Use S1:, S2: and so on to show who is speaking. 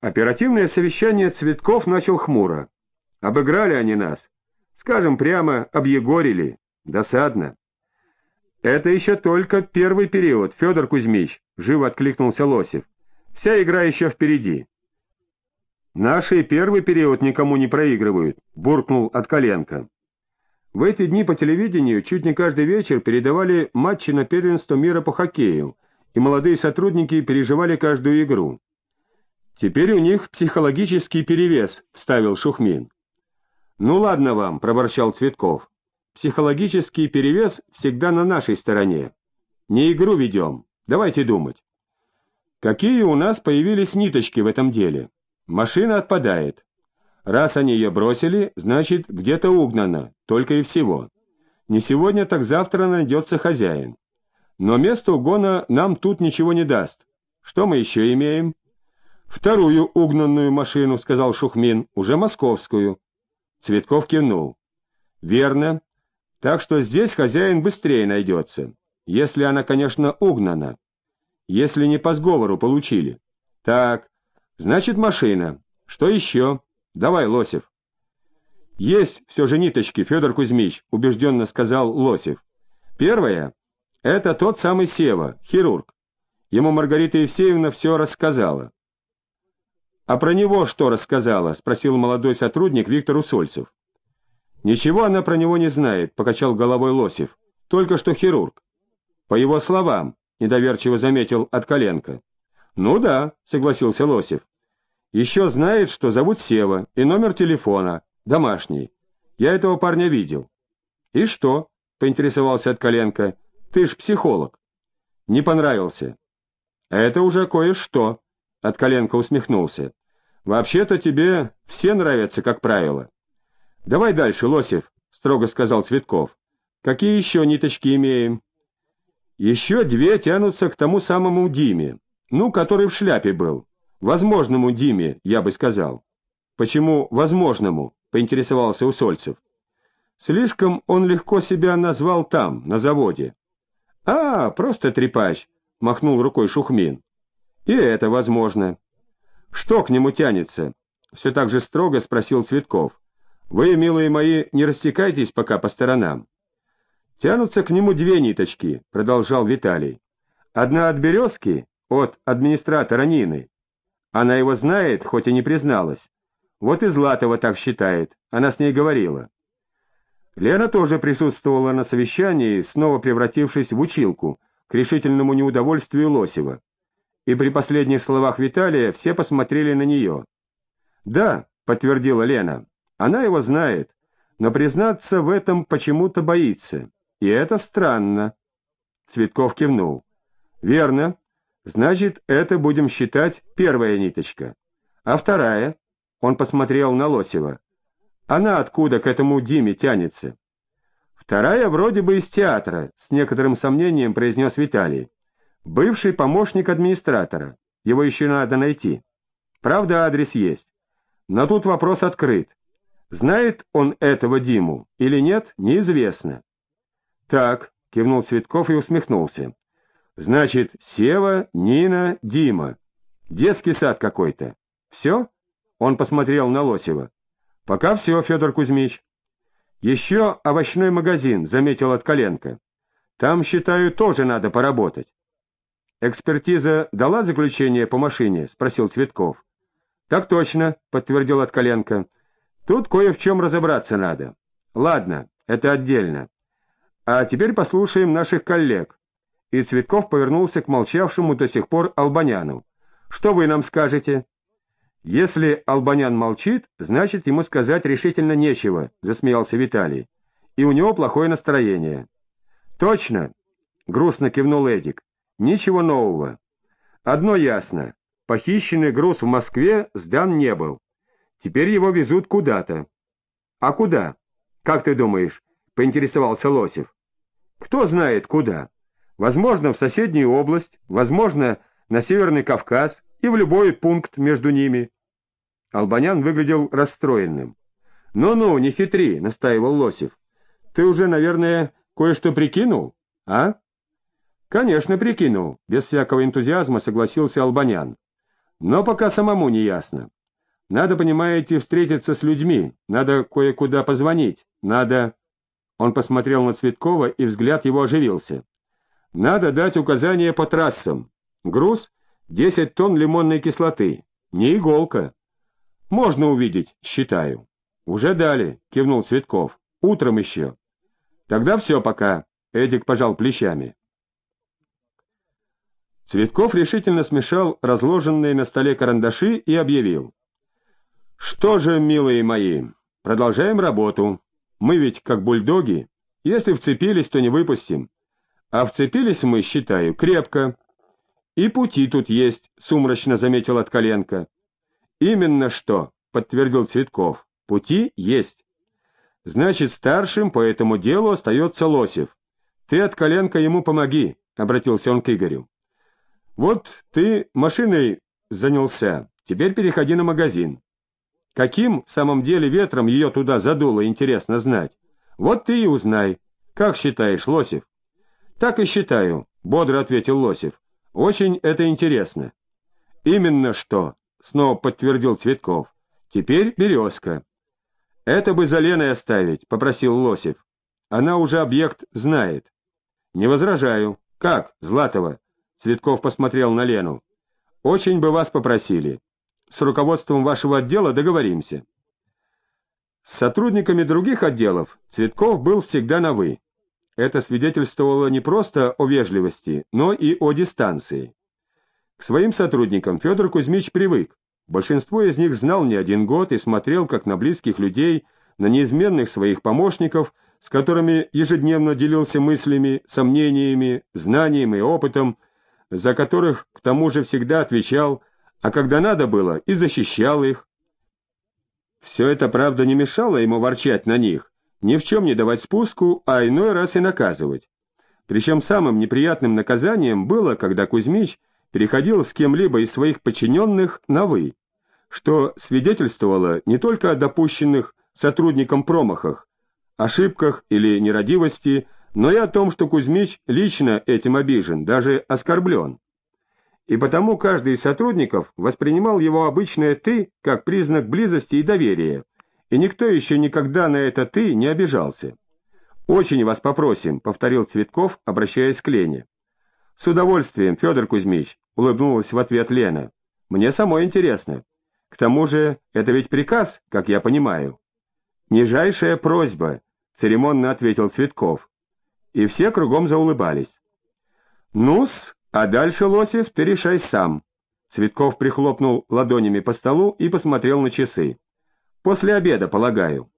S1: Оперативное совещание Цветков начал хмуро. Обыграли они нас. Скажем прямо, объегорили. Досадно. Это еще только первый период, Федор Кузьмич, живо откликнулся Лосев. Вся игра еще впереди. Наши первый период никому не проигрывают, буркнул Откаленко. В эти дни по телевидению чуть не каждый вечер передавали матчи на первенство мира по хоккею, и молодые сотрудники переживали каждую игру. «Теперь у них психологический перевес», — вставил Шухмин. «Ну ладно вам», — проворчал Цветков. «Психологический перевес всегда на нашей стороне. Не игру ведем. Давайте думать. Какие у нас появились ниточки в этом деле? Машина отпадает. Раз они ее бросили, значит, где-то угнано, только и всего. Не сегодня, так завтра найдется хозяин. Но место угона нам тут ничего не даст. Что мы еще имеем?» «Вторую угнанную машину», — сказал Шухмин, — «уже московскую». Цветков кивнул. «Верно. Так что здесь хозяин быстрее найдется, если она, конечно, угнана. Если не по сговору получили. Так, значит, машина. Что еще? Давай, Лосев». «Есть все же ниточки, Федор Кузьмич», — убежденно сказал Лосев. «Первая — это тот самый Сева, хирург. Ему Маргарита Евсеевна все рассказала. «А про него что рассказала?» — спросил молодой сотрудник Виктор Усольцев. «Ничего она про него не знает», — покачал головой Лосев. «Только что хирург». «По его словам», — недоверчиво заметил Откаленко. «Ну да», — согласился Лосев. «Еще знает, что зовут Сева и номер телефона, домашний. Я этого парня видел». «И что?» — поинтересовался Откаленко. «Ты ж психолог». «Не понравился». «Это уже кое-что», — Откаленко усмехнулся. Вообще-то тебе все нравятся, как правило. — Давай дальше, Лосев, — строго сказал Цветков. — Какие еще ниточки имеем? — Еще две тянутся к тому самому Диме, ну, который в шляпе был. Возможному Диме, я бы сказал. — Почему возможному? — поинтересовался Усольцев. — Слишком он легко себя назвал там, на заводе. — А, просто трепач, — махнул рукой Шухмин. — И это возможно. Что к нему тянется? Все так же строго спросил Цветков. Вы, милые мои, не растекайтесь пока по сторонам. Тянутся к нему две ниточки, продолжал Виталий. Одна от березки, от администратора Нины. Она его знает, хоть и не призналась. Вот и Златова так считает, она с ней говорила. Лена тоже присутствовала на совещании, снова превратившись в училку, к решительному неудовольствию Лосева и при последних словах Виталия все посмотрели на нее. «Да», — подтвердила Лена, — «она его знает, но признаться в этом почему-то боится, и это странно». Цветков кивнул. «Верно. Значит, это будем считать первая ниточка. А вторая?» Он посмотрел на Лосева. «Она откуда к этому Диме тянется?» «Вторая вроде бы из театра», — с некоторым сомнением произнес Виталий. Бывший помощник администратора. Его еще надо найти. Правда, адрес есть. Но тут вопрос открыт. Знает он этого Диму или нет, неизвестно. Так, кивнул Цветков и усмехнулся. Значит, Сева, Нина, Дима. Детский сад какой-то. Все? Он посмотрел на Лосева. Пока все, Федор Кузьмич. Еще овощной магазин, заметил Откаленко. Там, считаю, тоже надо поработать. «Экспертиза дала заключение по машине?» — спросил Цветков. «Так точно», — подтвердил Откаленко. «Тут кое в чем разобраться надо. Ладно, это отдельно. А теперь послушаем наших коллег». И Цветков повернулся к молчавшему до сих пор Албаняну. «Что вы нам скажете?» «Если Албанян молчит, значит, ему сказать решительно нечего», — засмеялся Виталий. «И у него плохое настроение». «Точно», — грустно кивнул Эдик. Ничего нового. Одно ясно. Похищенный груз в Москве сдан не был. Теперь его везут куда-то. А куда? Как ты думаешь? Поинтересовался Лосев. Кто знает куда. Возможно, в соседнюю область, возможно, на Северный Кавказ и в любой пункт между ними. Албанян выглядел расстроенным. «Ну-ну, не хитри», — настаивал Лосев. «Ты уже, наверное, кое-что прикинул, а?» «Конечно, прикинул», — без всякого энтузиазма согласился Албанян. Но пока самому не ясно. Надо, понимаете, встретиться с людьми, надо кое-куда позвонить, надо...» Он посмотрел на Цветкова, и взгляд его оживился. «Надо дать указания по трассам. Груз — 10 тонн лимонной кислоты. Не иголка. Можно увидеть, считаю». «Уже дали», — кивнул Цветков. «Утром еще». «Тогда все пока», — Эдик пожал плечами. Цветков решительно смешал разложенные на столе карандаши и объявил. «Что же, милые мои, продолжаем работу. Мы ведь как бульдоги. Если вцепились, то не выпустим. А вцепились мы, считаю, крепко. И пути тут есть, — сумрачно заметил Откаленко. Именно что, — подтвердил Цветков, — пути есть. Значит, старшим по этому делу остается Лосев. Ты, Откаленко, ему помоги, — обратился он к Игорю. Вот ты машиной занялся, теперь переходи на магазин. Каким в самом деле ветром ее туда задуло, интересно знать. Вот ты и узнай. Как считаешь, Лосев? Так и считаю, бодро ответил Лосев. Очень это интересно. Именно что, снова подтвердил Цветков. Теперь березка. Это бы за Леной оставить, попросил Лосев. Она уже объект знает. Не возражаю. Как, Златова? Цветков посмотрел на Лену. Очень бы вас попросили с руководством вашего отдела договоримся. С сотрудниками других отделов Цветков был всегда на «вы». Это свидетельствовало не просто о вежливости, но и о дистанции. К своим сотрудникам Федор Кузьмич привык. Большинство из них знал не один год и смотрел как на близких людей, на неизменных своих помощников, с которыми ежедневно делился мыслями, сомнениями, знанием и опытом, за которых к тому же всегда отвечал а когда надо было, и защищал их. Все это, правда, не мешало ему ворчать на них, ни в чем не давать спуску, а иной раз и наказывать. Причем самым неприятным наказанием было, когда Кузьмич переходил с кем-либо из своих подчиненных на «вы», что свидетельствовало не только о допущенных сотрудникам промахах, ошибках или нерадивости, но и о том, что Кузьмич лично этим обижен, даже оскорблен и потому каждый из сотрудников воспринимал его обычное «ты» как признак близости и доверия, и никто еще никогда на это «ты» не обижался. «Очень вас попросим», — повторил Цветков, обращаясь к Лене. «С удовольствием, Федор Кузьмич», — улыбнулась в ответ Лена. «Мне самой интересно. К тому же это ведь приказ, как я понимаю». «Нижайшая просьба», — церемонно ответил Цветков. И все кругом заулыбались. «Ну-с, а дальше, Лосев, ты решай сам. Цветков прихлопнул ладонями по столу и посмотрел на часы. После обеда, полагаю.